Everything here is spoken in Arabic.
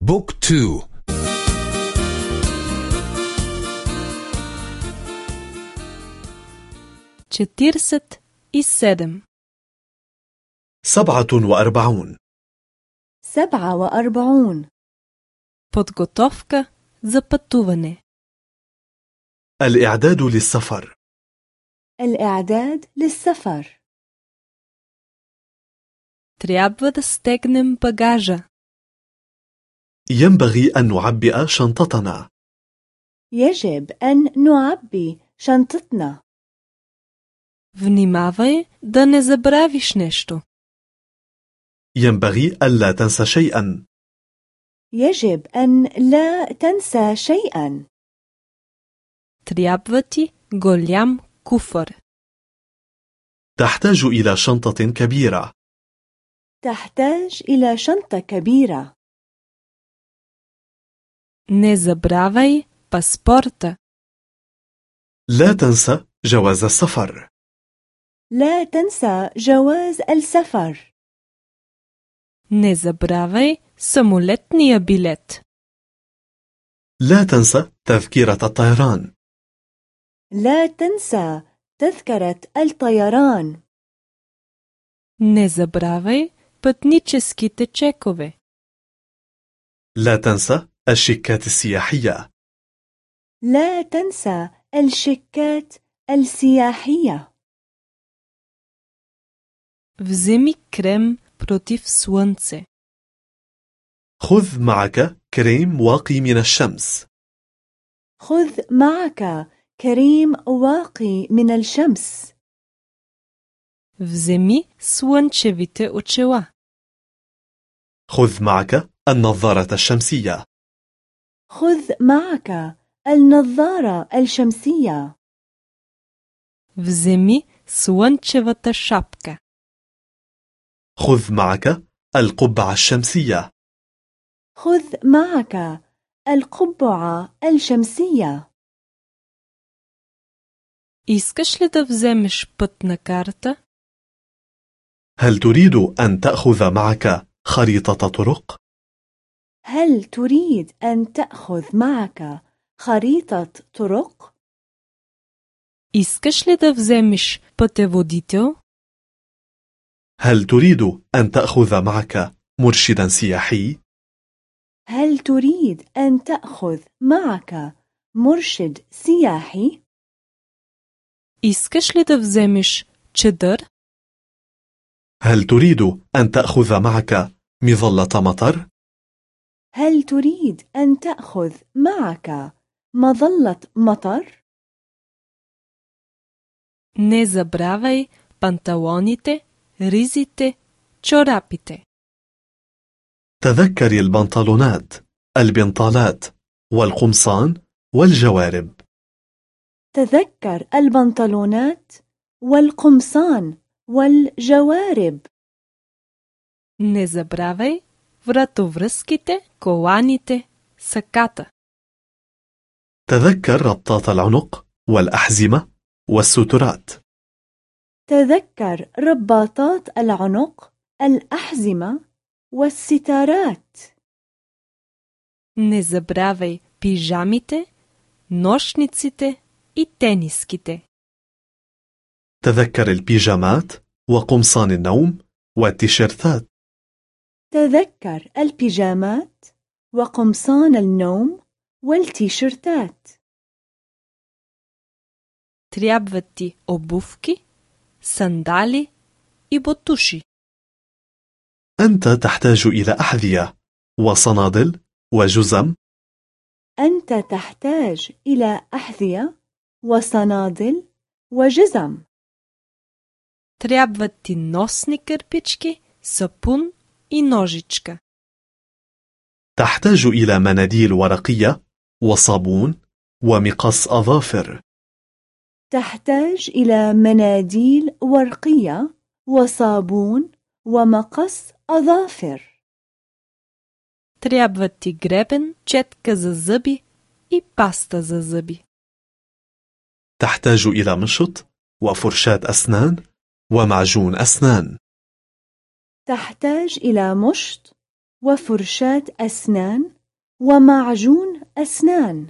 بوك تو четирсет и седем سبعة وأربعون سبعة وأربعون подготовка за пътуване الإعداد للسفر الإعداد للسفر трябва да стегнем багажа ينبغي أن نعبئ شنطتنا يجب أن نعبي شنطتنا внимавай да не забравиш нещо ينبغي ألا تنسى شيئا يجب أن لا تنسى شيئا трябва ти голям куфър تحتاج إلى شنطة كبيرة تحتاج إلى شنطة كبيرة не забравяй паспорта لا تنسى جواز السفر لا تنسى جواز السفر не забравяй самолетния билет لا تنسى تذكرة الطيران لا تنسى تذكرة الطيران не забравяй пътническите чекове لا تنسى الشيكات السياحية لا تنسى الشيكات السياحية вземи крем против слънце خذ معك كريم واقي من الشمس خذ معك كريم واقي من الشمس вземи слънчевите очила خذ معك النظارة الشمسية خذ معك النظارة الشمسية вземи слънчевата шапка خذ معك القبعة الشمسية خذ معك القبعة الشمسية искаш ли да вземеш пътна карта هل تريد أن تأخذ معك خريطة طرق؟ هل تريد أن تأخذ معك خريطة طرق؟ искаш ли да вземеш пътеводител هل تريد أن تأخذ معك مرشدا سياحي؟ هل تريد أن تأخذ معك مرشد سياحي؟ искаш ли да вземеш чадър هل تريد أن تأخذ معك مظلة مطر؟ هل تريد أن تأخذ معك مظلة مطر؟ не забравяй панталоните ризите чорапите تذكري البنطلونات البنطالات والقمصان والجوارب تذكر البنطلونات والقمصان والجوارب не забравяй вратовръзките коланите саката تذكر ربطات العنق والأحزمة والسترات تذكر رباطات العنق الأحزمة والستارات не забравяй пижамите нощниците и тениските تذكر البيجامات وقمصان النوم والتيشيرتات تذكر البيجامات وقمصان النوم والتيشيرتات трябват ти обувки сандали и ботуши أنت تحتاج إلى أحذية وصنادل وجزم أنت تحتاج إلى أحذية وصنادل وجزم трябват ти носни кърпички сапун и ножичка تحتاج إلى مناديل ورقية وصابون ومقص أظافر تحتاج إلى مناديل ورقية وصابون ومقص أظافر трябват ти гребен четка за зъби и паста за зъби تحتاج إلى مشط وفرشاة أسنان ومعجون أسنان تحتاج إلى مشط وفرشاة أسنان ومعجون أسنان.